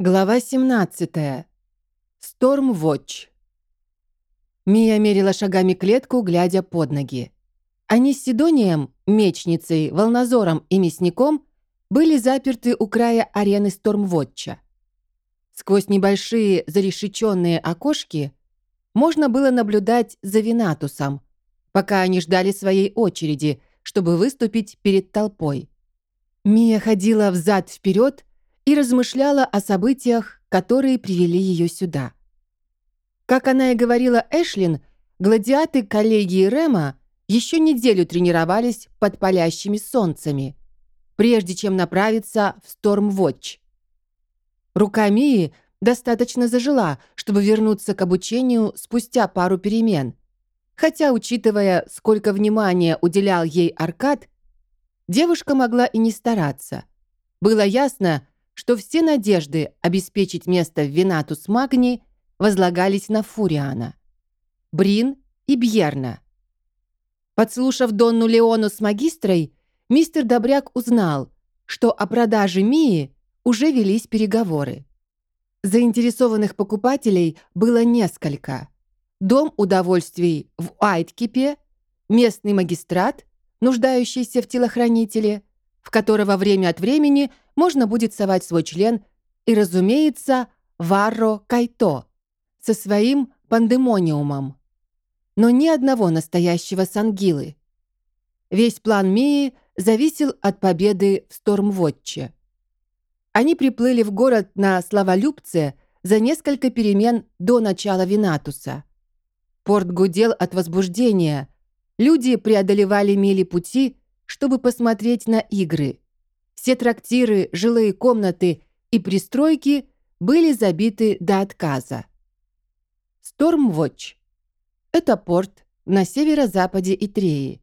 Глава 17. Стормвотч. Мия мерила шагами клетку, глядя под ноги. Они с Сидонием, мечницей, волнозором и мясником были заперты у края арены Стормвотча. Сквозь небольшие зарешеченные окошки можно было наблюдать за Винатусом, пока они ждали своей очереди, чтобы выступить перед толпой. Мия ходила взад-вперед, и размышляла о событиях, которые привели ее сюда. Как она и говорила Эшлин, гладиаты коллегии Рема еще неделю тренировались под палящими солнцами, прежде чем направиться в Стормвотч. Рука Мии достаточно зажила, чтобы вернуться к обучению спустя пару перемен. Хотя, учитывая, сколько внимания уделял ей Аркад, девушка могла и не стараться. Было ясно, что все надежды обеспечить место в Винатус Магни возлагались на Фуриана, Брин и Бьерна. Подслушав Донну Леону с магистрой, мистер Добряк узнал, что о продаже Мии уже велись переговоры. Заинтересованных покупателей было несколько. Дом удовольствий в Айткипе, местный магистрат, нуждающийся в телохранителе, в которого время от времени – можно будет совать свой член и, разумеется, Варро Кайто со своим пандемониумом. Но ни одного настоящего Сангилы. Весь план Мии зависел от победы в Стормвотче. Они приплыли в город на Славолюбце за несколько перемен до начала Винатуса. Порт гудел от возбуждения. Люди преодолевали мили пути, чтобы посмотреть на игры – все трактиры, жилые комнаты и пристройки были забиты до отказа. Стормвотч – это порт на северо-западе Итреи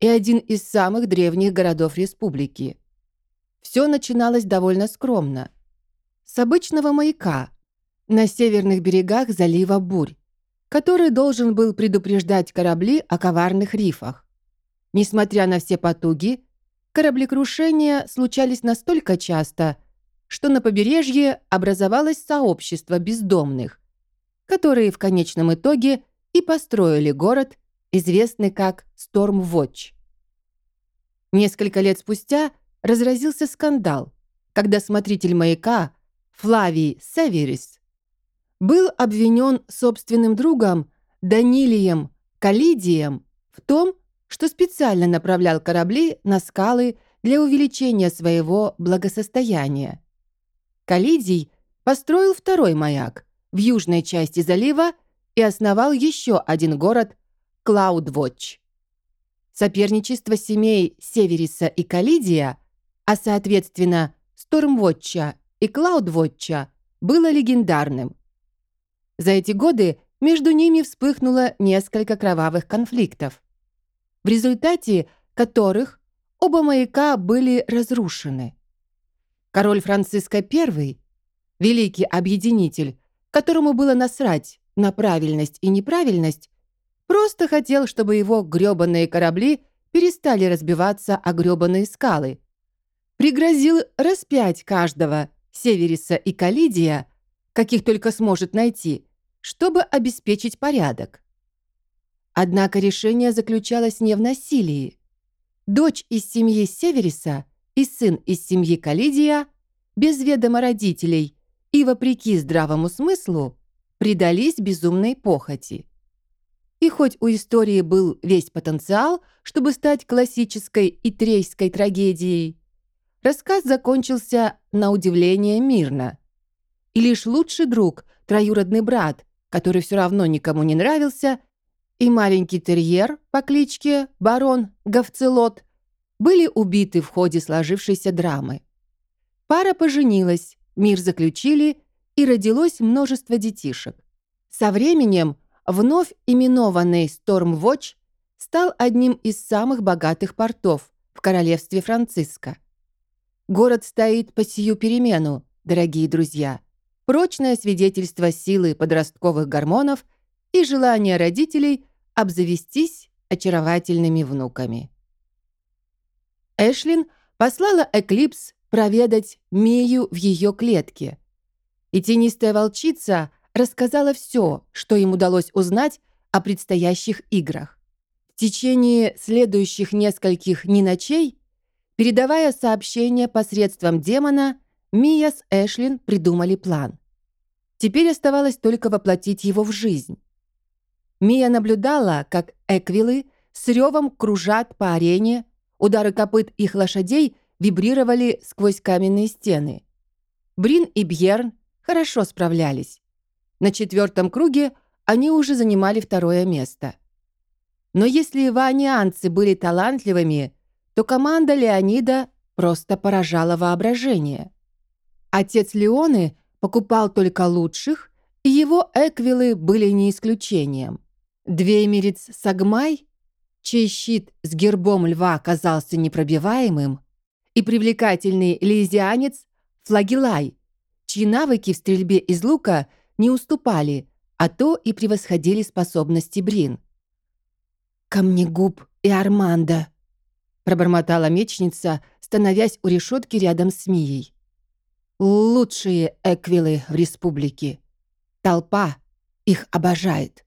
и один из самых древних городов республики. Все начиналось довольно скромно. С обычного маяка на северных берегах залива Бурь, который должен был предупреждать корабли о коварных рифах. Несмотря на все потуги, Кораблекрушения случались настолько часто, что на побережье образовалось сообщество бездомных, которые в конечном итоге и построили город, известный как Стормвотч. Несколько лет спустя разразился скандал, когда смотритель маяка Флавий Северис был обвинен собственным другом Данилием Калидием в том, что специально направлял корабли на скалы для увеличения своего благосостояния. Калидий построил второй маяк в южной части залива и основал еще один город – Клаудвотч. Соперничество семей Севериса и Калидия, а соответственно Стормвотча и Клаудвотча, было легендарным. За эти годы между ними вспыхнуло несколько кровавых конфликтов в результате которых оба маяка были разрушены. Король Франциско I, великий объединитель, которому было насрать на правильность и неправильность, просто хотел, чтобы его грёбаные корабли перестали разбиваться о грёбаные скалы. Пригрозил распять каждого Севериса и Калидия, каких только сможет найти, чтобы обеспечить порядок. Однако решение заключалось не в насилии. Дочь из семьи Севериса и сын из семьи Калидия, без ведома родителей и вопреки здравому смыслу, предались безумной похоти. И хоть у истории был весь потенциал, чтобы стать классической итрейской трагедией, рассказ закончился на удивление мирно. И лишь лучший друг, троюродный брат, который все равно никому не нравился, и маленький терьер по кличке Барон Гавцелот были убиты в ходе сложившейся драмы. Пара поженилась, мир заключили, и родилось множество детишек. Со временем вновь именованный Стормвотч стал одним из самых богатых портов в королевстве Франциско. Город стоит по сию перемену, дорогие друзья. Прочное свидетельство силы подростковых гормонов и желания родителей обзавестись очаровательными внуками. Эшлин послала Эклипс проведать Мию в ее клетке. и тенистая волчица рассказала все, что им удалось узнать о предстоящих играх. В течение следующих нескольких дней ночей, передавая сообщения посредством демона, Мия с Эшлин придумали план. Теперь оставалось только воплотить его в жизнь. Мия наблюдала, как эквилы с ревом кружат по арене, удары копыт их лошадей вибрировали сквозь каменные стены. Брин и Бьерн хорошо справлялись. На четвертом круге они уже занимали второе место. Но если ванианцы были талантливыми, то команда Леонида просто поражала воображение. Отец Леоны покупал только лучших, и его эквилы были не исключением. Двеймерец Сагмай, чей щит с гербом льва оказался непробиваемым, и привлекательный лизианец Флагилай, чьи навыки в стрельбе из лука не уступали, а то и превосходили способности Брин. «Камнегуб и Армандо», — пробормотала мечница, становясь у решетки рядом с Мией. «Лучшие эквилы в республике. Толпа их обожает».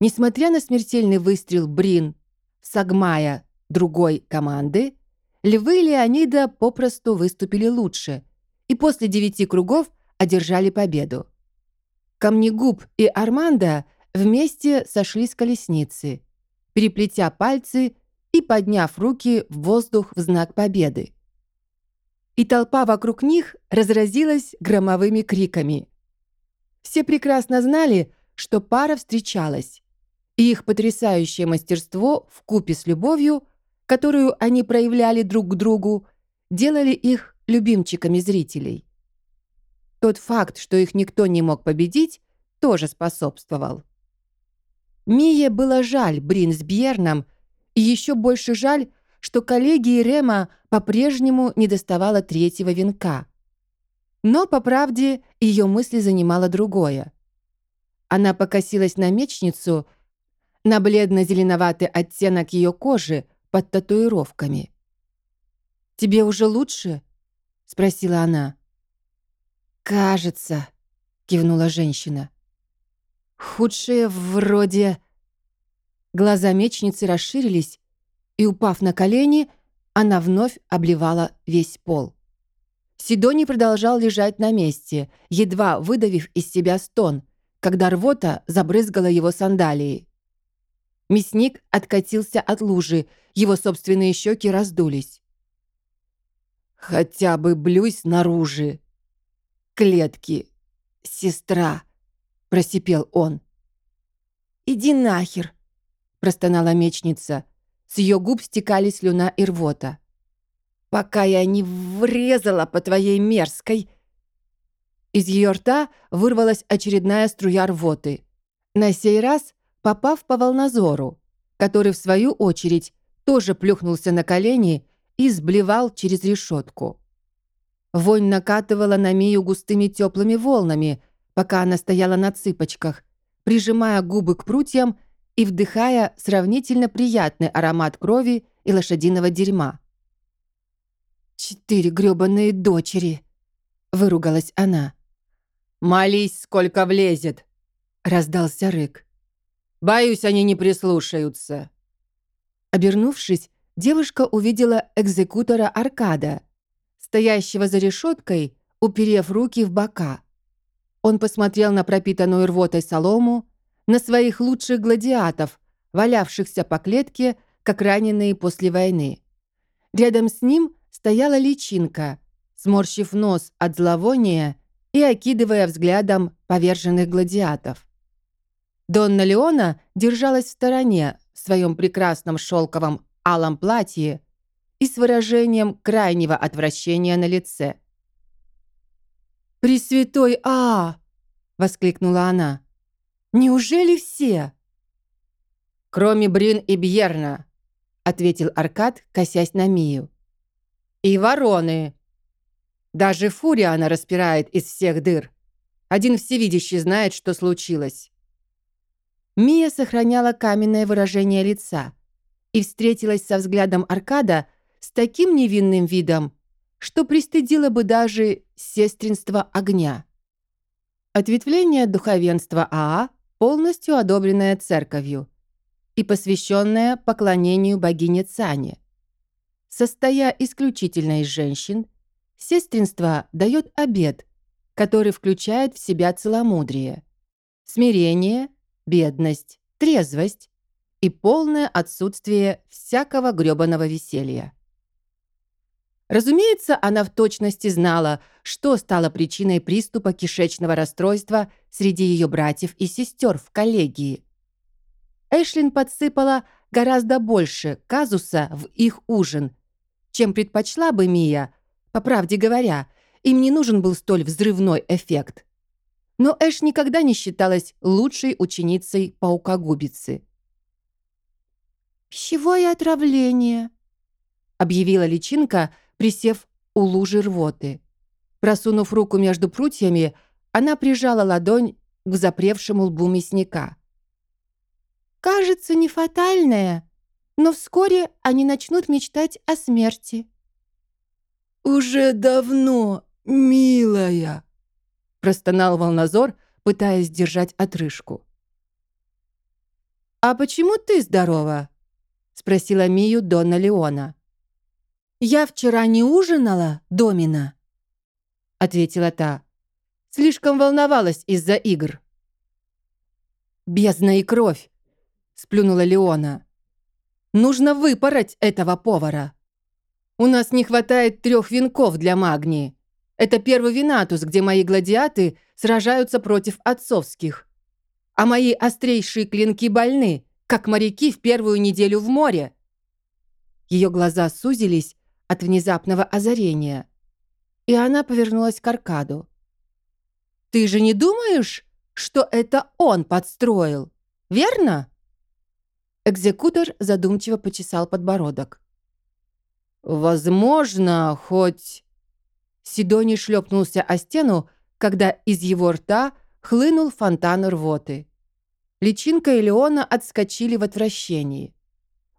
Несмотря на смертельный выстрел Брин Сагмая другой команды, львы Леонида попросту выступили лучше и после девяти кругов одержали победу. Камнегуб и Армандо вместе сошли с колесницы, переплетя пальцы и подняв руки в воздух в знак победы. И толпа вокруг них разразилась громовыми криками. Все прекрасно знали, что пара встречалась, и их потрясающее мастерство в купе с любовью, которую они проявляли друг к другу, делали их любимчиками зрителей. Тот факт, что их никто не мог победить, тоже способствовал. Мие было жаль Брин с Бьерном, и еще больше жаль, что коллеги Рема по-прежнему не доставала третьего венка. Но, по правде, ее мысли занимало другое. Она покосилась на мечницу на бледно-зеленоватый оттенок ее кожи под татуировками. «Тебе уже лучше?» — спросила она. «Кажется», — кивнула женщина. «Худшее вроде...» Глаза мечницы расширились, и, упав на колени, она вновь обливала весь пол. Сидони продолжал лежать на месте, едва выдавив из себя стон, когда рвота забрызгала его сандалии. Мясник откатился от лужи, его собственные щеки раздулись. «Хотя бы блюсь снаружи. Клетки. Сестра», — просипел он. «Иди нахер», — простонала мечница. С ее губ стекали слюна и рвота. «Пока я не врезала по твоей мерзкой...» Из ее рта вырвалась очередная струя рвоты. На сей раз попав по волнозору, который, в свою очередь, тоже плюхнулся на колени и сблевал через решетку. Вонь накатывала на Мию густыми теплыми волнами, пока она стояла на цыпочках, прижимая губы к прутьям и вдыхая сравнительно приятный аромат крови и лошадиного дерьма. «Четыре грёбаные дочери!» — выругалась она. «Молись, сколько влезет!» — раздался рык. Боюсь, они не прислушаются». Обернувшись, девушка увидела экзекутора Аркада, стоящего за решеткой, уперев руки в бока. Он посмотрел на пропитанную рвотой солому, на своих лучших гладиатов, валявшихся по клетке, как раненые после войны. Рядом с ним стояла личинка, сморщив нос от зловония и окидывая взглядом поверженных гладиатов. Донна Леона держалась в стороне в своем прекрасном шелковом алом платье и с выражением крайнего отвращения на лице. «Пресвятой А!» — воскликнула она. «Неужели все?» «Кроме Брин и Бьерна», — ответил Аркад, косясь на Мию. «И вороны. Даже фурия она распирает из всех дыр. Один всевидящий знает, что случилось. Мия сохраняла каменное выражение лица и встретилась со взглядом Аркада с таким невинным видом, что пристыдила бы даже сестринства огня. Ответвление духовенства Аа, полностью одобренное церковью и посвященное поклонению богине Цане. Состоя исключительно из женщин, сестринство дает обет, который включает в себя целомудрие, смирение, бедность, трезвость и полное отсутствие всякого грёбаного веселья. Разумеется, она в точности знала, что стало причиной приступа кишечного расстройства среди ее братьев и сестер в коллегии. Эшлин подсыпала гораздо больше казуса в их ужин, чем предпочла бы Мия. По правде говоря, им не нужен был столь взрывной эффект. Но Эш никогда не считалась лучшей ученицей паукогубицы. «Пищевое отравление», — объявила личинка, присев у лужи рвоты. Просунув руку между прутьями, она прижала ладонь к запревшему лбу мясника. «Кажется, не фатальное, но вскоре они начнут мечтать о смерти». «Уже давно, милая», — простонал Волнозор, пытаясь держать отрыжку. «А почему ты здорова?» — спросила Мию Донна Леона. «Я вчера не ужинала, Домина», — ответила та. «Слишком волновалась из-за игр». «Бездна и кровь!» — сплюнула Леона. «Нужно выпороть этого повара. У нас не хватает трех венков для магнии. Это первый винатус, где мои гладиаты сражаются против отцовских. А мои острейшие клинки больны, как моряки в первую неделю в море». Ее глаза сузились, от внезапного озарения. И она повернулась к Аркаду. «Ты же не думаешь, что это он подстроил, верно?» Экзекутор задумчиво почесал подбородок. «Возможно, хоть...» Сидони шлепнулся о стену, когда из его рта хлынул фонтан рвоты. Личинка и Леона отскочили в отвращении.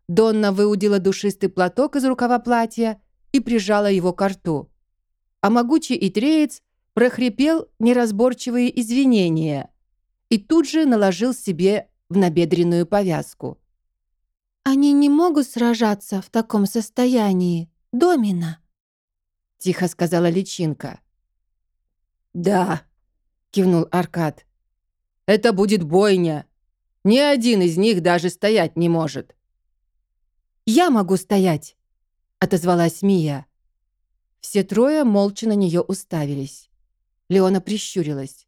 Донна выудила душистый платок из рукава платья и прижала его к рту. А могучий итреец прохрипел неразборчивые извинения и тут же наложил себе в набедренную повязку. «Они не могут сражаться в таком состоянии, Домина», — тихо сказала личинка. «Да», — кивнул Аркад. «Это будет бойня. Ни один из них даже стоять не может. «Я могу стоять!» — отозвалась Мия. Все трое молча на нее уставились. Леона прищурилась.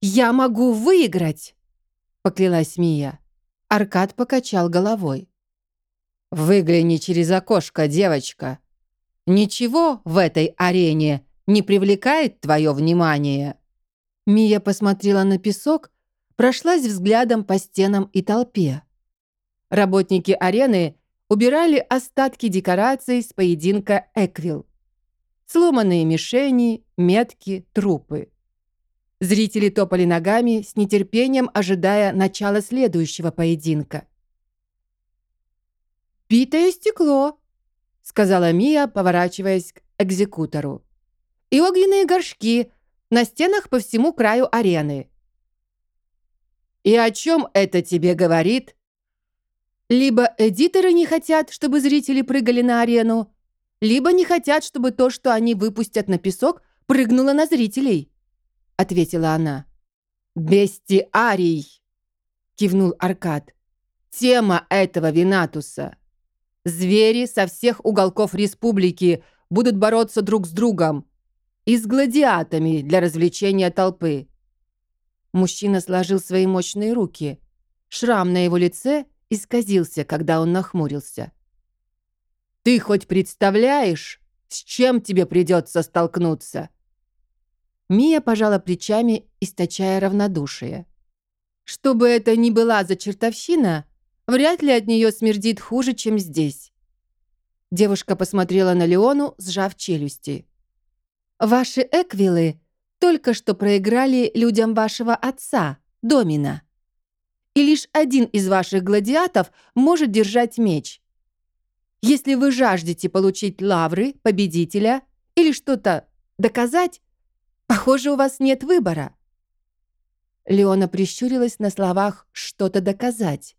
«Я могу выиграть!» — поклялась Мия. Аркад покачал головой. «Выгляни через окошко, девочка. Ничего в этой арене не привлекает твое внимание?» Мия посмотрела на песок, прошлась взглядом по стенам и толпе. Работники арены убирали остатки декораций с поединка Эквил. Сломанные мишени, метки, трупы. Зрители топали ногами, с нетерпением ожидая начала следующего поединка. «Битое стекло», — сказала Мия, поворачиваясь к экзекутору. «И огненные горшки на стенах по всему краю арены». «И о чем это тебе говорит?» Либо эдиторы не хотят, чтобы зрители прыгали на арену, либо не хотят, чтобы то, что они выпустят на песок, прыгнуло на зрителей», — ответила она. «Бестиарий», — кивнул Аркад. «Тема этого Винатуса. Звери со всех уголков республики будут бороться друг с другом и с гладиатами для развлечения толпы». Мужчина сложил свои мощные руки. Шрам на его лице исказился, когда он нахмурился. «Ты хоть представляешь, с чем тебе придется столкнуться?» Мия пожала плечами, источая равнодушие. «Что бы это ни была за чертовщина, вряд ли от нее смердит хуже, чем здесь». Девушка посмотрела на Леону, сжав челюсти. «Ваши эквилы только что проиграли людям вашего отца, Домина и лишь один из ваших гладиатов может держать меч. Если вы жаждете получить лавры, победителя или что-то доказать? Похоже, у вас нет выбора». Леона прищурилась на словах «что-то доказать».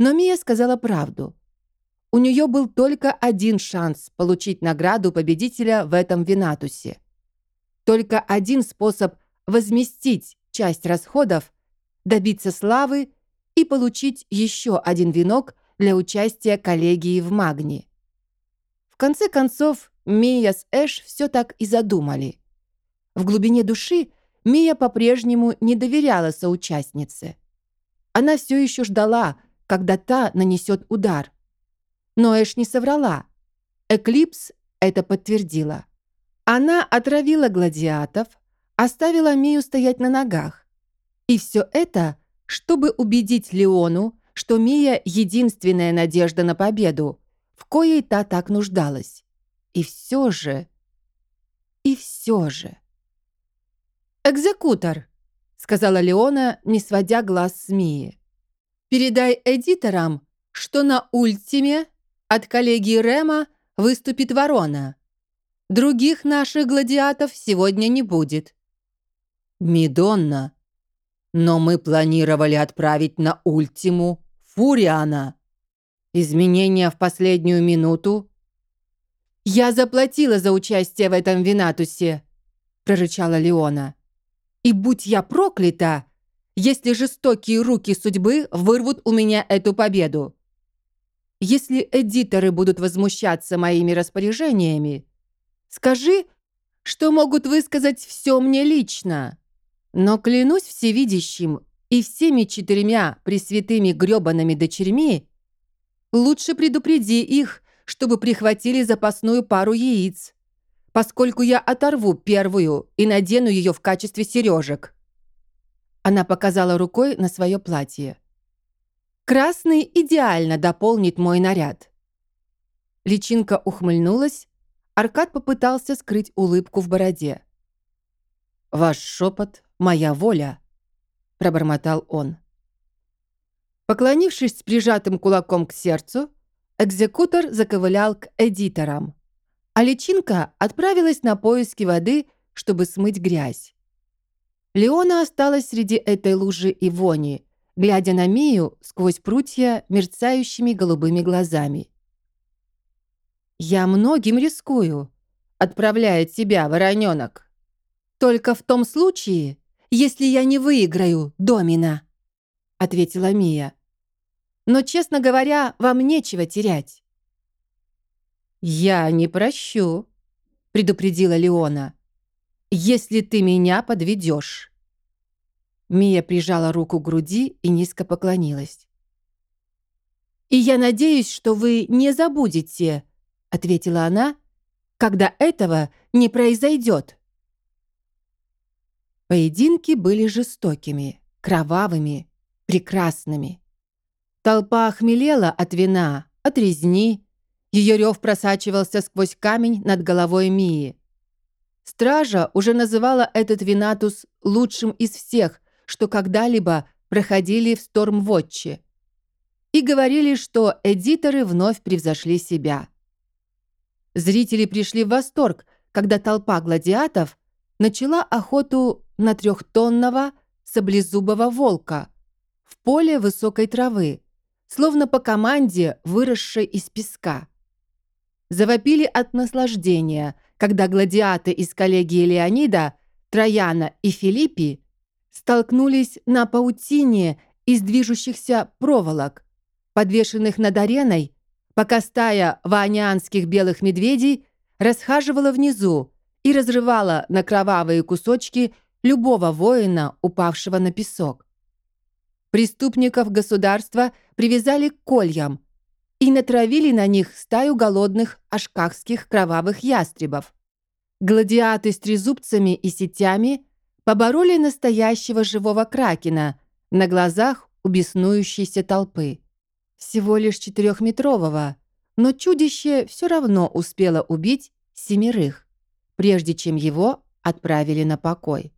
Но Мия сказала правду. У нее был только один шанс получить награду победителя в этом Винатусе. Только один способ возместить часть расходов, добиться славы и получить еще один венок для участия коллегии в Магни. В конце концов, Мия с Эш все так и задумали. В глубине души Мия по-прежнему не доверяла соучастнице. Она все еще ждала, когда та нанесет удар. Но Эш не соврала. Эклипс это подтвердила. Она отравила гладиатов, оставила Мию стоять на ногах. И все это, чтобы убедить Леону, что Мия — единственная надежда на победу, в коей та так нуждалась. И все же... И все же... «Экзекутор», — сказала Леона, не сводя глаз с Мии. «Передай эдиторам, что на ультиме от коллегии Рема выступит ворона. Других наших гладиатов сегодня не будет». «Мидонна, но мы планировали отправить на ультиму Фуриана. Изменения в последнюю минуту?» «Я заплатила за участие в этом Винатусе», — прорычала Леона. «И будь я проклята, если жестокие руки судьбы вырвут у меня эту победу. Если эдиторы будут возмущаться моими распоряжениями, Скажи, что могут высказать все мне лично. Но клянусь всевидящим и всеми четырьмя пресвятыми грёбаными дочерьми, лучше предупреди их, чтобы прихватили запасную пару яиц, поскольку я оторву первую и надену ее в качестве сережек. Она показала рукой на свое платье. Красный идеально дополнит мой наряд. Личинка ухмыльнулась, Аркад попытался скрыть улыбку в бороде. «Ваш шепот — моя воля», — пробормотал он. Поклонившись с прижатым кулаком к сердцу, экзекутор заковылял к эдиторам, а личинка отправилась на поиски воды, чтобы смыть грязь. Леона осталась среди этой лужи и вони, глядя на Мию сквозь прутья мерцающими голубыми глазами. Я многим рискую, отправляя тебя, вороненок. Только в том случае, если я не выиграю домина, ответила Мия. Но, честно говоря, вам нечего терять. «Я не прощу», — предупредила Леона, «если ты меня подведешь». Мия прижала руку к груди и низко поклонилась. «И я надеюсь, что вы не забудете, — ответила она, — «когда этого не произойдет». Поединки были жестокими, кровавыми, прекрасными. Толпа охмелела от вина, от резни. Ее рев просачивался сквозь камень над головой Мии. Стража уже называла этот винатус лучшим из всех, что когда-либо проходили в Стормвотче. И говорили, что эдиторы вновь превзошли себя. Зрители пришли в восторг, когда толпа гладиатов начала охоту на трехтонного саблезубого волка в поле высокой травы, словно по команде, выросшей из песка. Завопили от наслаждения, когда гладиаты из коллегии Леонида, Трояна и Филиппи столкнулись на паутине из движущихся проволок, подвешенных над ареной пока стая ваонианских белых медведей расхаживала внизу и разрывала на кровавые кусочки любого воина, упавшего на песок. Преступников государства привязали к кольям и натравили на них стаю голодных ашкахских кровавых ястребов. Гладиаты с трезубцами и сетями побороли настоящего живого кракена на глазах у беснующейся толпы всего лишь четырехметрового, но чудище все равно успело убить семерых, прежде чем его отправили на покой.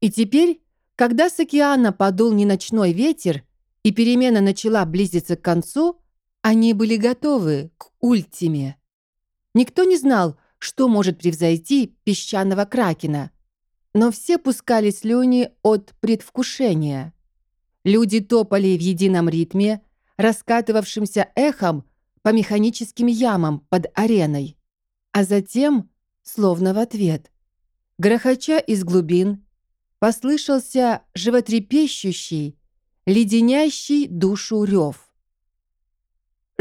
И теперь, когда с океана подул неночной ветер и перемена начала близиться к концу, они были готовы к ультиме. Никто не знал, что может превзойти песчаного кракена. Но все пускали слюни от предвкушения. Люди топали в едином ритме, раскатывавшимся эхом по механическим ямам под ареной. А затем, словно в ответ, грохоча из глубин, послышался животрепещущий, леденящий душу рев.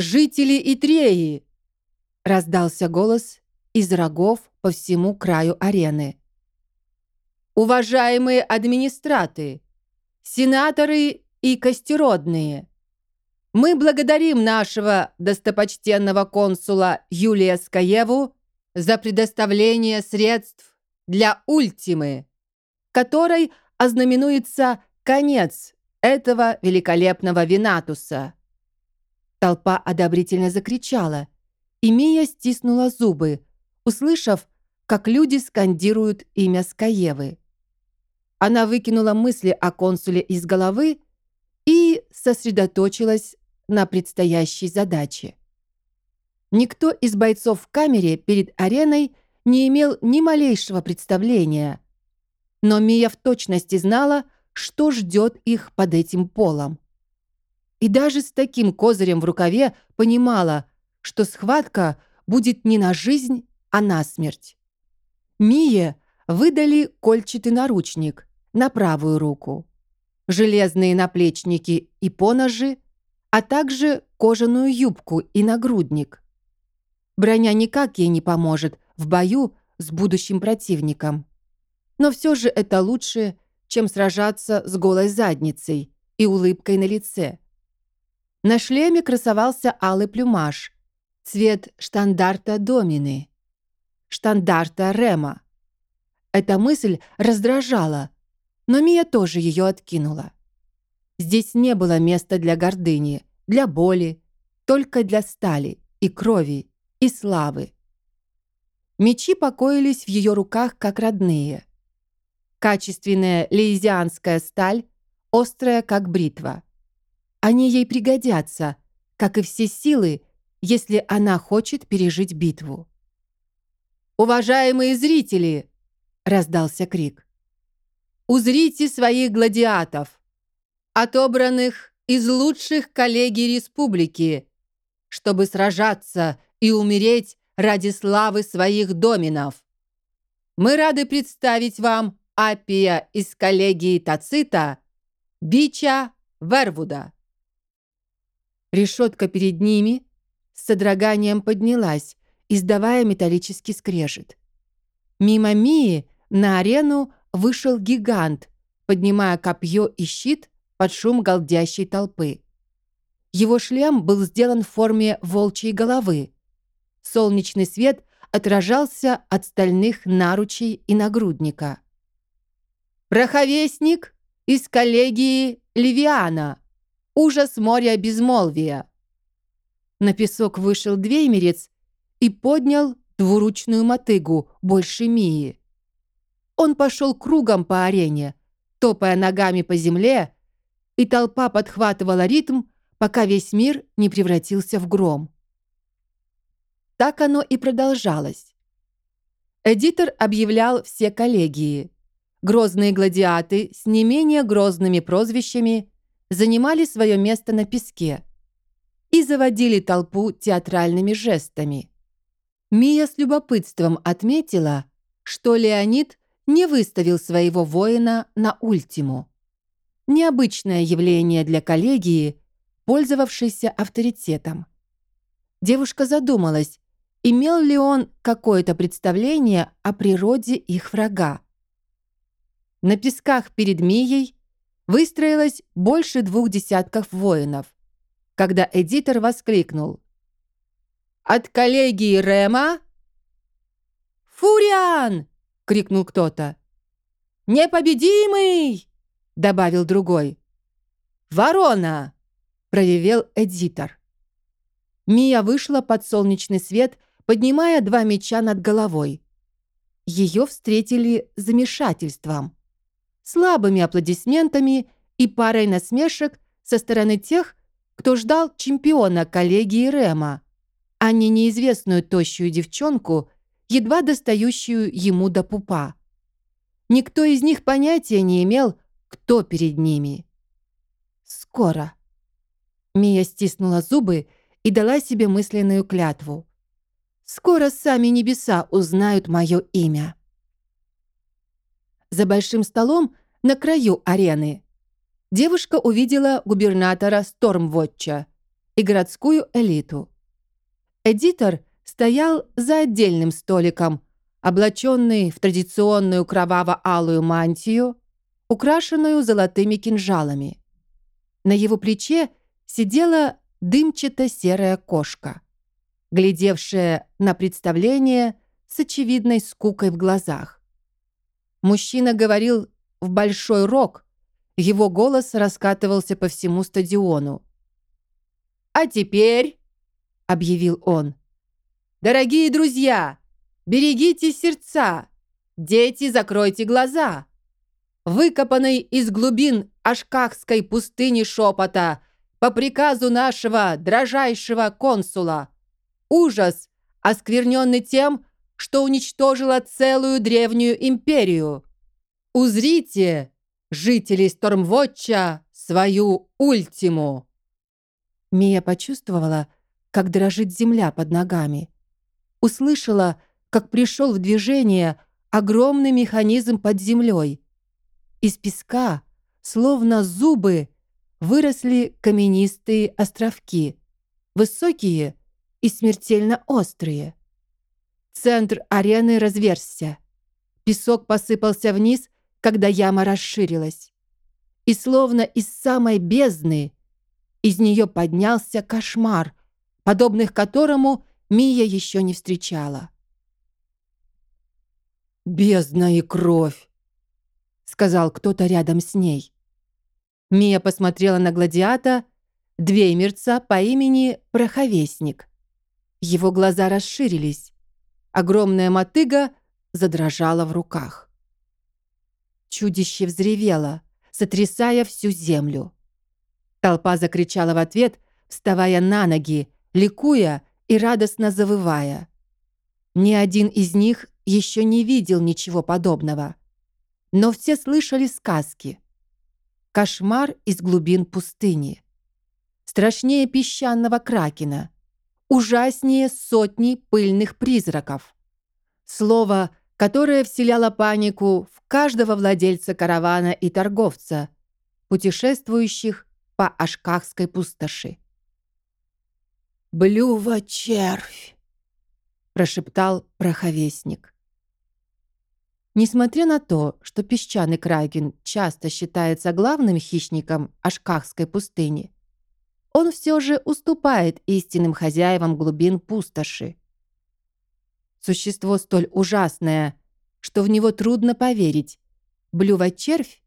«Жители Итреи!» — раздался голос из рогов по всему краю арены. «Уважаемые администраты, сенаторы и костеродные, мы благодарим нашего достопочтенного консула Юлия Скаеву за предоставление средств для ультимы, которой ознаменуется конец этого великолепного Винатуса. Толпа одобрительно закричала, и Мия стиснула зубы, услышав, как люди скандируют имя Скаевы. Она выкинула мысли о консуле из головы и сосредоточилась на предстоящей задаче. Никто из бойцов в камере перед ареной не имел ни малейшего представления, но Мия в точности знала, что ждет их под этим полом. И даже с таким козырем в рукаве понимала, что схватка будет не на жизнь, а на смерть. Мие выдали кольчатый наручник на правую руку, железные наплечники и поножи, а также кожаную юбку и нагрудник. Броня никак ей не поможет в бою с будущим противником. Но все же это лучше, чем сражаться с голой задницей и улыбкой на лице. На шлеме красовался алый плюмаж, цвет штандарта Домины, штандарта Рема. Эта мысль раздражала, но Мия тоже ее откинула. Здесь не было места для гордыни, для боли, только для стали и крови и славы. Мечи покоились в ее руках как родные – Качественная лейзианская сталь, острая, как бритва. Они ей пригодятся, как и все силы, если она хочет пережить битву. «Уважаемые зрители!» — раздался крик. «Узрите своих гладиатов, отобранных из лучших коллегий республики, чтобы сражаться и умереть ради славы своих доминов. Мы рады представить вам Апия из коллегии Тацита, Бича Вервуда. Решетка перед ними с содроганием поднялась, издавая металлический скрежет. Мимо Мии на арену вышел гигант, поднимая копье и щит под шум голдящей толпы. Его шлем был сделан в форме волчьей головы. Солнечный свет отражался от стальных наручей и нагрудника. Проховестник из коллегии Ливиана. Ужас моря безмолвия. На песок вышел двеймерец и поднял двуручную мотыгу больше Мии. Он пошел кругом по арене, топая ногами по земле, и толпа подхватывала ритм, пока весь мир не превратился в гром. Так оно и продолжалось. Эдитор объявлял все коллегии. Грозные гладиаты с не менее грозными прозвищами занимали свое место на песке и заводили толпу театральными жестами. Мия с любопытством отметила, что Леонид не выставил своего воина на ультиму. Необычное явление для коллегии, пользовавшейся авторитетом. Девушка задумалась, имел ли он какое-то представление о природе их врага. На песках перед Мией выстроилось больше двух десятков воинов, когда эдитор воскликнул. «От коллегии Рема?» «Фуриан!» — крикнул кто-то. «Непобедимый!» — добавил другой. «Ворона!» — проревел эдитор. Мия вышла под солнечный свет, поднимая два меча над головой. Ее встретили замешательством слабыми аплодисментами и парой насмешек со стороны тех, кто ждал чемпиона коллегии Рема, а не неизвестную тощую девчонку, едва достающую ему до пупа. Никто из них понятия не имел, кто перед ними. «Скоро». Мия стиснула зубы и дала себе мысленную клятву. «Скоро сами небеса узнают мое имя». За большим столом на краю арены девушка увидела губернатора Стормвотча и городскую элиту. Эдитор стоял за отдельным столиком, облаченный в традиционную кроваво-алую мантию, украшенную золотыми кинжалами. На его плече сидела дымчато-серая кошка, глядевшая на представление с очевидной скукой в глазах. Мужчина говорил в большой рог, его голос раскатывался по всему стадиону. «А теперь», — объявил он, — «дорогие друзья, берегите сердца, дети, закройте глаза. Выкопанный из глубин Ашкахской пустыни шепота по приказу нашего дрожайшего консула. Ужас, оскверненный тем, что уничтожила целую древнюю империю. Узрите, жители Стормвотча, свою ультиму!» Мия почувствовала, как дрожит земля под ногами. Услышала, как пришел в движение огромный механизм под землей. Из песка, словно зубы, выросли каменистые островки, высокие и смертельно острые. Центр арены разверзся. Песок посыпался вниз, когда яма расширилась. И словно из самой бездны из нее поднялся кошмар, подобных которому Мия еще не встречала. «Бездна и кровь!» — сказал кто-то рядом с ней. Мия посмотрела на гладиата, двеймерца по имени Проховестник. Его глаза расширились. Огромная мотыга задрожала в руках. Чудище взревело, сотрясая всю землю. Толпа закричала в ответ, вставая на ноги, ликуя и радостно завывая. Ни один из них еще не видел ничего подобного. Но все слышали сказки. Кошмар из глубин пустыни. Страшнее песчаного кракена — ужаснее сотни пыльных призраков. Слово, которое вселяло панику в каждого владельца каравана и торговца, путешествующих по Ашкахской пустоши. «Блюва-червь!» — прошептал проховестник. Несмотря на то, что песчаный краген часто считается главным хищником Ашкахской пустыни, он все же уступает истинным хозяевам глубин пустоши. Существо столь ужасное, что в него трудно поверить. Блюва-червь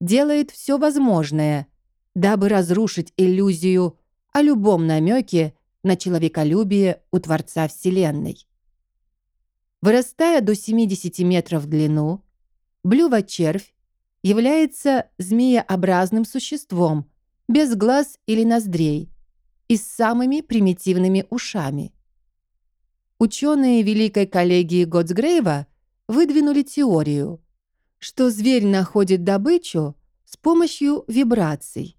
делает все возможное, дабы разрушить иллюзию о любом намеке на человеколюбие у Творца Вселенной. Вырастая до 70 метров в длину, блюва-червь является змееобразным существом, без глаз или ноздрей и с самыми примитивными ушами. Ученые Великой коллегии Готсгрейва выдвинули теорию, что зверь находит добычу с помощью вибраций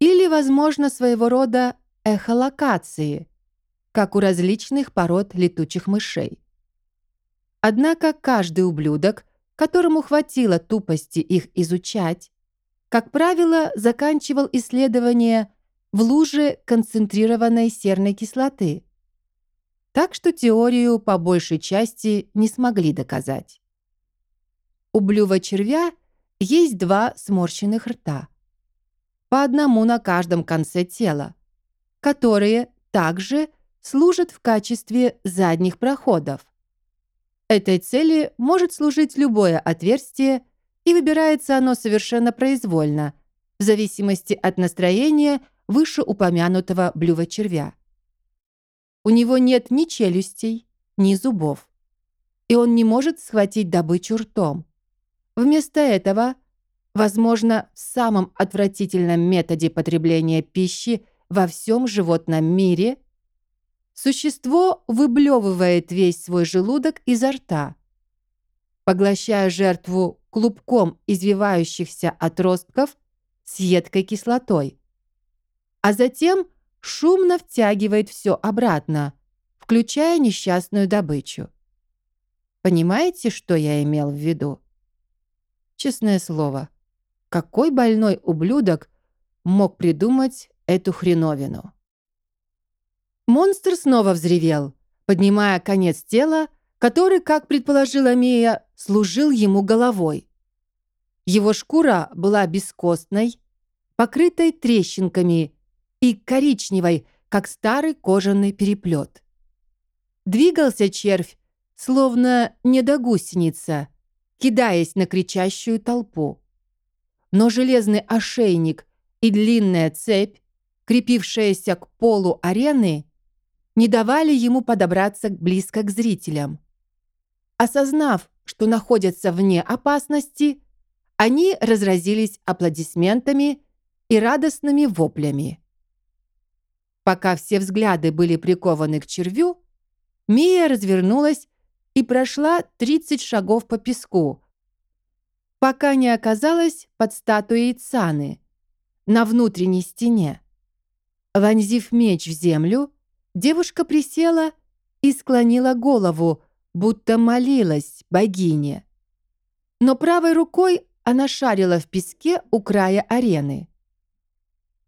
или, возможно, своего рода эхолокации, как у различных пород летучих мышей. Однако каждый ублюдок, которому хватило тупости их изучать, как правило, заканчивал исследование в луже концентрированной серной кислоты. Так что теорию по большей части не смогли доказать. У блюва червя есть два сморщенных рта. По одному на каждом конце тела, которые также служат в качестве задних проходов. Этой цели может служить любое отверстие и выбирается оно совершенно произвольно, в зависимости от настроения вышеупомянутого блюва червя. У него нет ни челюстей, ни зубов, и он не может схватить добычу ртом. Вместо этого, возможно, в самом отвратительном методе потребления пищи во всем животном мире, Существо выблевывает весь свой желудок изо рта, поглощая жертву клубком извивающихся отростков с едкой кислотой, а затем шумно втягивает все обратно, включая несчастную добычу. Понимаете, что я имел в виду? Честное слово, какой больной ублюдок мог придумать эту хреновину? Монстр снова взревел, поднимая конец тела, который, как предположила Мия, служил ему головой. Его шкура была бескостной, покрытой трещинками и коричневой, как старый кожаный переплет. Двигался червь словно недогусеница, кидаясь на кричащую толпу. Но железный ошейник и длинная цепь, крепившаяся к полу арены, не давали ему подобраться близко к зрителям. Осознав, что находятся вне опасности, они разразились аплодисментами и радостными воплями. Пока все взгляды были прикованы к червю, Мия развернулась и прошла 30 шагов по песку, пока не оказалась под статуей Цаны на внутренней стене. Вонзив меч в землю, девушка присела и склонила голову, будто молилась богине. Но правой рукой она шарила в песке у края арены.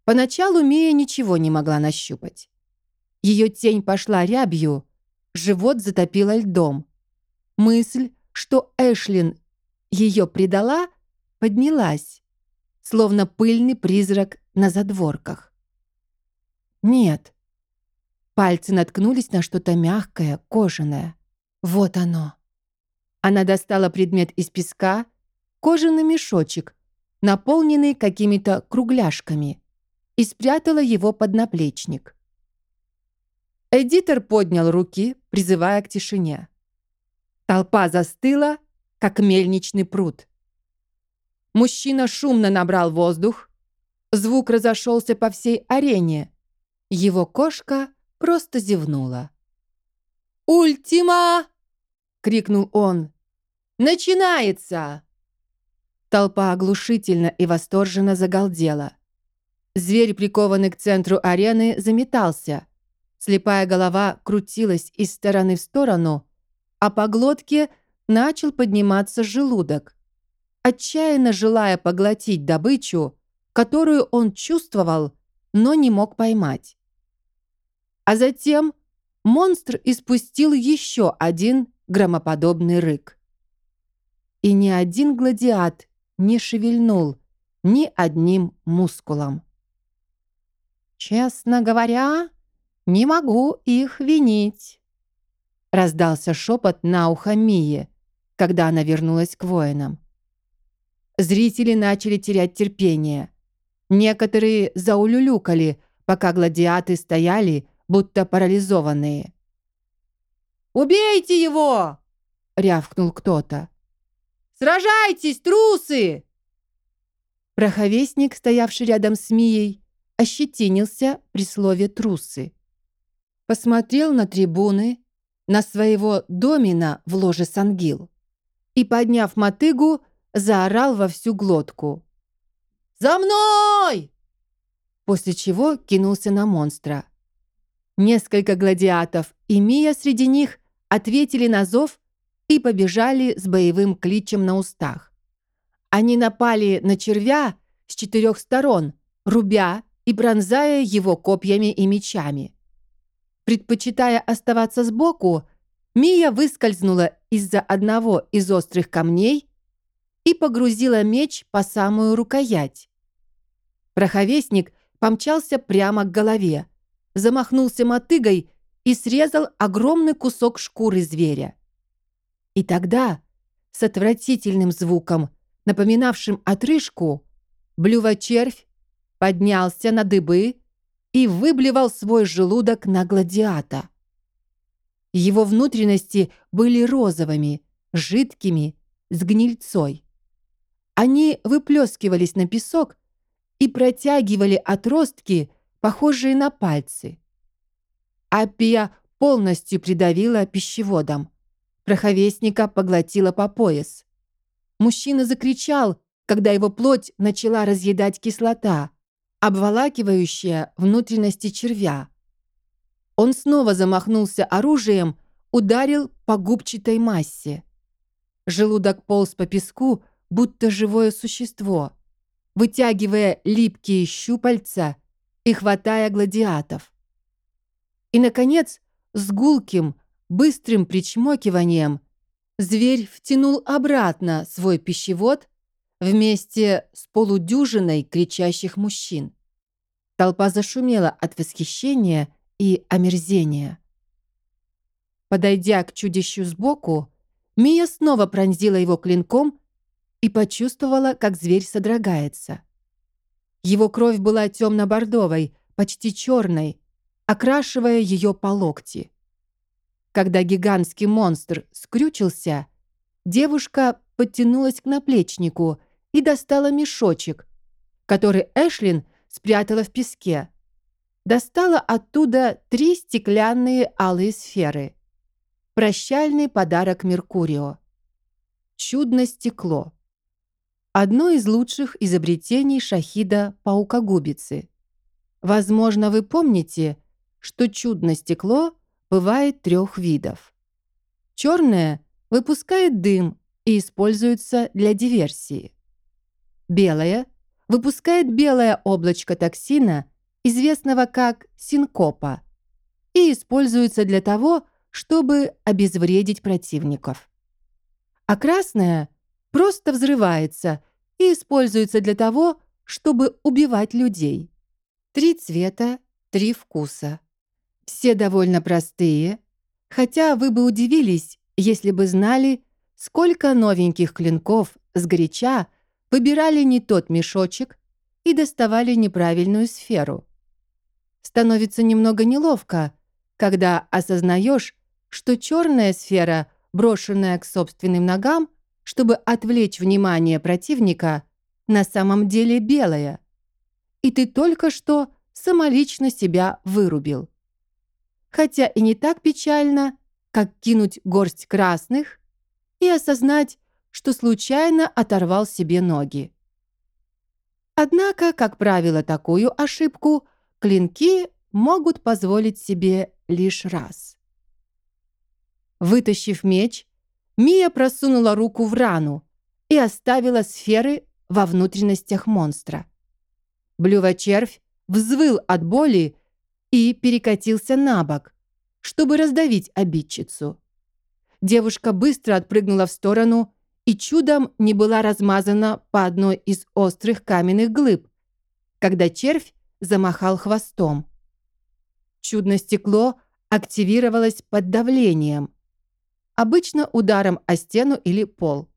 Поначалу Мия ничего не могла нащупать. Ее тень пошла рябью, живот затопило льдом. Мысль, что Эшлин ее предала, поднялась, словно пыльный призрак на задворках. Нет. Пальцы наткнулись на что-то мягкое, кожаное. Вот оно. Она достала предмет из песка, кожаный мешочек, наполненный какими-то кругляшками, и спрятала его под наплечник. Эдитор поднял руки, призывая к тишине. Толпа застыла, как мельничный пруд. Мужчина шумно набрал воздух. Звук разошелся по всей арене. Его кошка просто зевнула. «Ультима!» — крикнул он. «Начинается!» Толпа оглушительно и восторженно загалдела. Зверь, прикованный к центру арены, заметался. Слепая голова крутилась из стороны в сторону, а по глотке начал подниматься желудок, отчаянно желая поглотить добычу, которую он чувствовал, но не мог поймать. А затем монстр испустил еще один громоподобный рык. И ни один гладиат не шевельнул ни одним мускулом. «Честно говоря, не могу их винить», Раздался шепот на ухо Мии, когда она вернулась к воинам. Зрители начали терять терпение. Некоторые заулюлюкали, пока гладиаты стояли, будто парализованные. «Убейте его!» — рявкнул кто-то. «Сражайтесь, трусы!» Проховестник, стоявший рядом с Мией, ощетинился при слове «трусы». Посмотрел на трибуны, на своего домина в ложе Сангил и, подняв мотыгу, заорал во всю глотку. «За мной!» После чего кинулся на монстра. Несколько гладиатов и Мия среди них ответили на зов и побежали с боевым кличем на устах. Они напали на червя с четырех сторон, рубя и пронзая его копьями и мечами. Предпочитая оставаться сбоку, Мия выскользнула из-за одного из острых камней и погрузила меч по самую рукоять. Проховестник помчался прямо к голове, замахнулся мотыгой и срезал огромный кусок шкуры зверя. И тогда, с отвратительным звуком, напоминавшим отрыжку, блювочервь поднялся на дыбы и выблевал свой желудок на гладиата. Его внутренности были розовыми, жидкими, с гнильцой. Они выплескивались на песок и протягивали отростки, похожие на пальцы. Апия полностью придавило пищеводом. Проховестника поглотила по пояс. Мужчина закричал, когда его плоть начала разъедать кислота, обволакивающая внутренности червя. Он снова замахнулся оружием, ударил по губчатой массе. Желудок полз по песку, будто живое существо, вытягивая липкие щупальца и хватая гладиатов. И, наконец, с гулким, быстрым причмокиванием зверь втянул обратно свой пищевод вместе с полудюжиной кричащих мужчин. Толпа зашумела от восхищения и омерзения. Подойдя к чудищу сбоку, Мия снова пронзила его клинком и почувствовала, как зверь содрогается. Его кровь была темно-бордовой, почти черной, окрашивая ее по локти. Когда гигантский монстр скрючился, девушка подтянулась к наплечнику и достала мешочек, который Эшлин спрятала в песке. Достала оттуда три стеклянные алые сферы. Прощальный подарок Меркурио. Чудное стекло. Одно из лучших изобретений Шахида Паукогубицы. Возможно, вы помните, что чудное стекло бывает трех видов. Черное выпускает дым и используется для диверсии. Белое выпускает белое облачко токсина, известного как синкопа, и используется для того, чтобы обезвредить противников. А красное просто взрывается и используется для того, чтобы убивать людей. Три цвета, три вкуса. Все довольно простые, хотя вы бы удивились, если бы знали, сколько новеньких клинков с горяча выбирали не тот мешочек и доставали неправильную сферу. Становится немного неловко, когда осознаешь, что черная сфера, брошенная к собственным ногам, чтобы отвлечь внимание противника, на самом деле белая. И ты только что самолично себя вырубил хотя и не так печально, как кинуть горсть красных и осознать, что случайно оторвал себе ноги. Однако, как правило, такую ошибку клинки могут позволить себе лишь раз. Вытащив меч, Мия просунула руку в рану и оставила сферы во внутренностях монстра. Блювочервь взвыл от боли и перекатился на бок, чтобы раздавить обидчицу. Девушка быстро отпрыгнула в сторону и чудом не была размазана по одной из острых каменных глыб, когда червь замахал хвостом. Чудное стекло активировалось под давлением, обычно ударом о стену или пол.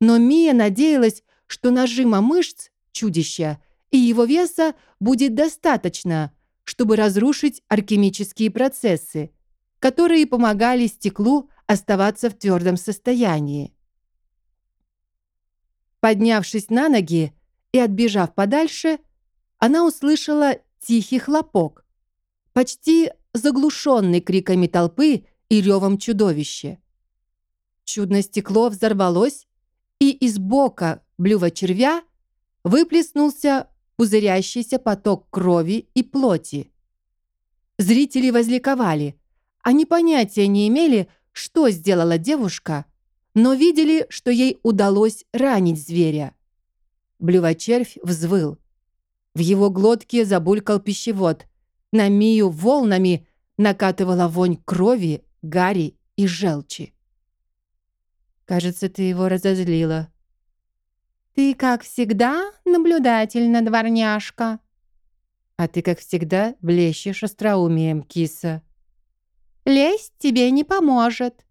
Но Мия надеялась, что нажима мышц чудища и его веса будет достаточно, чтобы разрушить алхимические процессы, которые помогали стеклу оставаться в твердом состоянии. Поднявшись на ноги и отбежав подальше, она услышала тихий хлопок, почти заглушенный криками толпы и ревом чудовища. Чудное стекло взорвалось, и из бока блюва червя выплеснулся пузырящийся поток крови и плоти. Зрители возликовали. Они понятия не имели, что сделала девушка, но видели, что ей удалось ранить зверя. Блювочервь взвыл. В его глотке забулькал пищевод. На Мию волнами накатывала вонь крови, гари и желчи. «Кажется, ты его разозлила», «Ты, как всегда, наблюдательна, дворняжка». «А ты, как всегда, блещешь остроумием, киса». «Лезть тебе не поможет».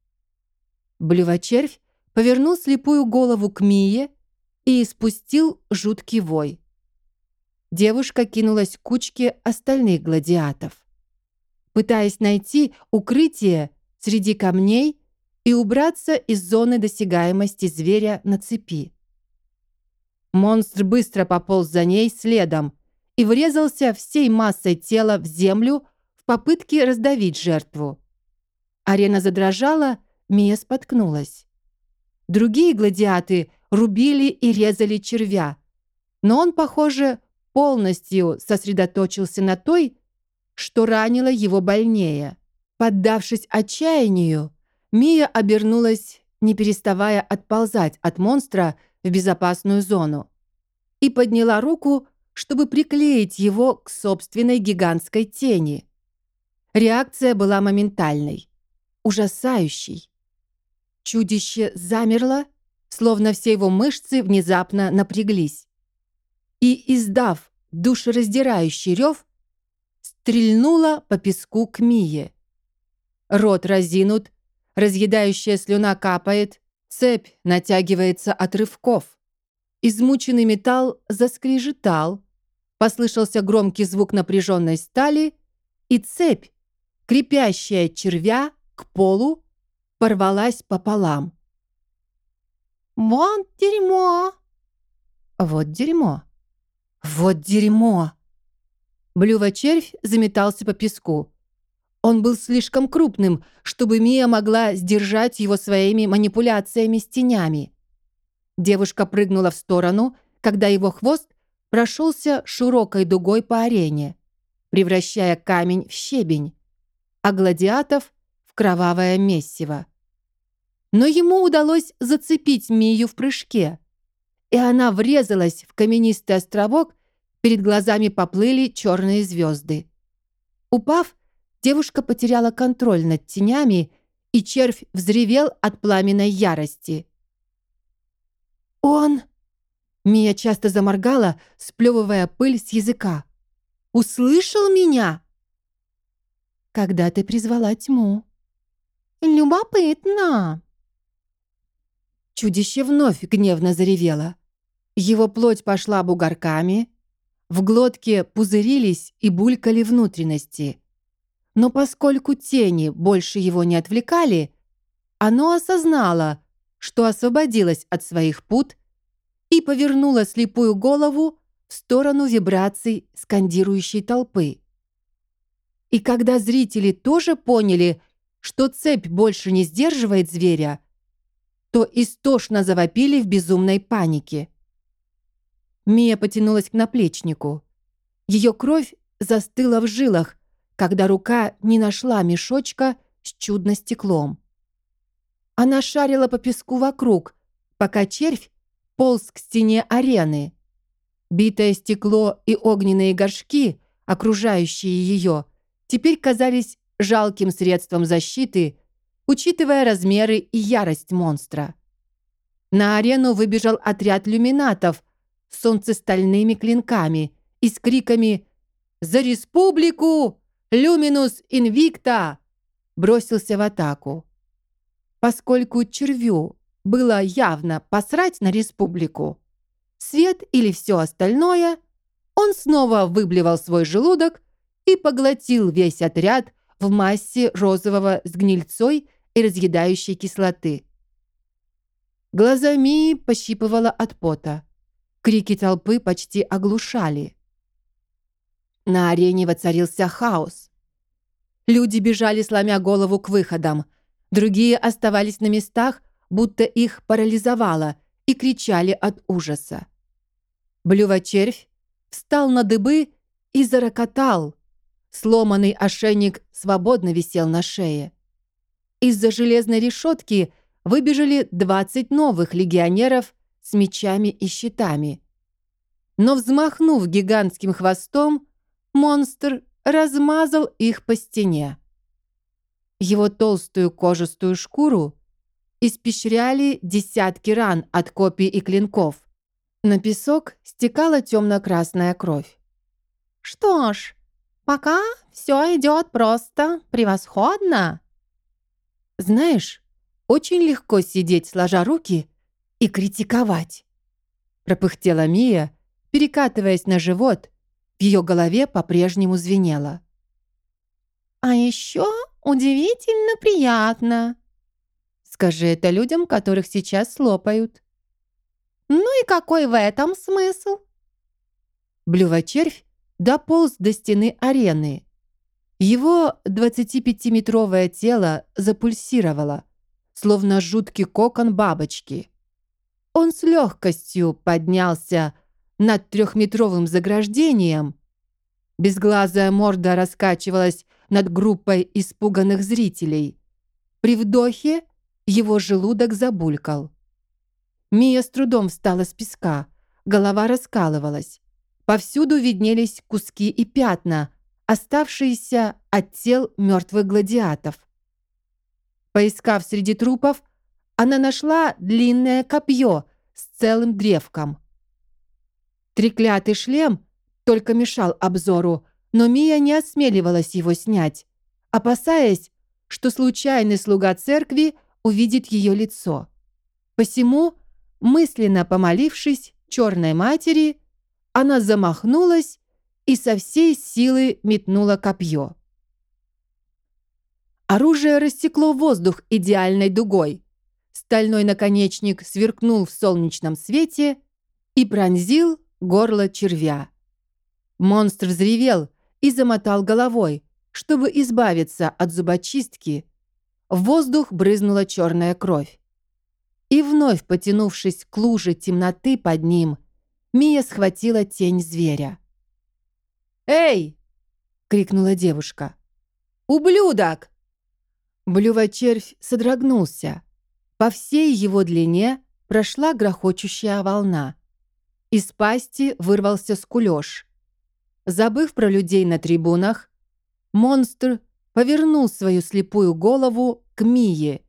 Блювочервь повернул слепую голову к Мие и испустил жуткий вой. Девушка кинулась к кучке остальных гладиатов, пытаясь найти укрытие среди камней и убраться из зоны досягаемости зверя на цепи. Монстр быстро пополз за ней следом и врезался всей массой тела в землю в попытке раздавить жертву. Арена задрожала, Мия споткнулась. Другие гладиаты рубили и резали червя, но он, похоже, полностью сосредоточился на той, что ранило его больнее. Поддавшись отчаянию, Мия обернулась, не переставая отползать от монстра в безопасную зону, и подняла руку, чтобы приклеить его к собственной гигантской тени. Реакция была моментальной, ужасающей. Чудище замерло, словно все его мышцы внезапно напряглись. И, издав душераздирающий рев, стрельнула по песку к Мие. Рот разинут, разъедающая слюна капает, цепь натягивается от рывков. Измученный металл заскрежетал, послышался громкий звук напряженной стали, и цепь, крепящая червя к полу, порвалась пополам. «Вот дерьмо!» Вот дерьмо. Вот дерьмо. Блюва-червь заметался по песку. Он был слишком крупным, чтобы Мия могла сдержать его своими манипуляциями с тенями. Девушка прыгнула в сторону, когда его хвост прошелся широкой дугой по арене, превращая камень в щебень, а гладиатов в кровавое месиво. Но ему удалось зацепить Мию в прыжке, и она врезалась в каменистый островок, перед глазами поплыли черные звезды. Упав, девушка потеряла контроль над тенями, и червь взревел от пламенной ярости. «Он...» Мия часто заморгала, сплевывая пыль с языка. «Услышал меня?» «Когда ты призвала тьму?» «Любопытно!» Чудище вновь гневно заревело. Его плоть пошла бугорками, в глотке пузырились и булькали внутренности. Но поскольку тени больше его не отвлекали, оно осознало, что освободилось от своих пут и повернуло слепую голову в сторону вибраций скандирующей толпы. И когда зрители тоже поняли, что цепь больше не сдерживает зверя, то истошно завопили в безумной панике. Мия потянулась к наплечнику. Ее кровь застыла в жилах, когда рука не нашла мешочка с чудно-стеклом. Она шарила по песку вокруг, пока червь полз к стене арены. Битое стекло и огненные горшки, окружающие ее, теперь казались жалким средством защиты учитывая размеры и ярость монстра. На арену выбежал отряд люминатов с солнцестальными клинками и с криками «За республику! Люминус инвикта!» бросился в атаку. Поскольку червю было явно посрать на республику, свет или все остальное, он снова выблевал свой желудок и поглотил весь отряд в массе розового с гнильцой и разъедающей кислоты. Глаза Мии пощипывала от пота. Крики толпы почти оглушали. На арене воцарился хаос. Люди бежали, сломя голову к выходам. Другие оставались на местах, будто их парализовало, и кричали от ужаса. Блюва-червь встал на дыбы и зарокотал. Сломанный ошейник свободно висел на шее. Из-за железной решетки выбежали 20 новых легионеров с мечами и щитами. Но взмахнув гигантским хвостом, монстр размазал их по стене. Его толстую кожистую шкуру испещряли десятки ран от копий и клинков. На песок стекала темно-красная кровь. «Что ж, пока все идет просто превосходно», знаешь, очень легко сидеть, сложа руки, и критиковать. Пропыхтела Мия, перекатываясь на живот. В ее голове по-прежнему звенело. «А еще удивительно приятно!» «Скажи это людям, которых сейчас слопают». «Ну и какой в этом смысл?» Блювочервь дополз до стены арены. Его 25-метровое тело запульсировало, словно жуткий кокон бабочки. Он с легкостью поднялся над трехметровым заграждением. Безглазая морда раскачивалась над группой испуганных зрителей. При вдохе его желудок забулькал. Мия с трудом встала с песка, голова раскалывалась. Повсюду виднелись куски и пятна, оставшиеся от тел мертвых гладиатов. Поискав среди трупов, она нашла длинное копье с целым древком. Треклятый шлем только мешал обзору, но Мия не осмеливалась его снять, опасаясь, что случайный слуга церкви увидит ее лицо. Посему, мысленно помолившись черной матери, она замахнулась и со всей силы метнула копье. Оружие рассекло воздух идеальной дугой. Стальной наконечник сверкнул в солнечном свете и пронзил горло червя. Монстр взревел и замотал головой, чтобы избавиться от зубочистки. В воздух брызнула черная кровь. И вновь потянувшись к луже темноты под ним, Мия схватила тень зверя. «Эй!» — крикнула девушка. «Ублюдок!» Блювочервь содрогнулся. По всей его длине прошла грохочущая волна. Из пасти вырвался скулёж. Забыв про людей на трибунах, монстр повернул свою слепую голову к Мие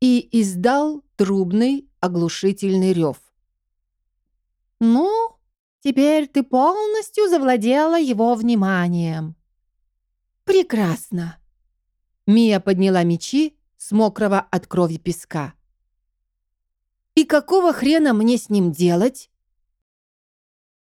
и издал трубный оглушительный рев. «Ну, теперь ты полностью завладела его вниманием». «Прекрасно!» Мия подняла мечи с мокрого от крови песка. «И какого хрена мне с ним делать?»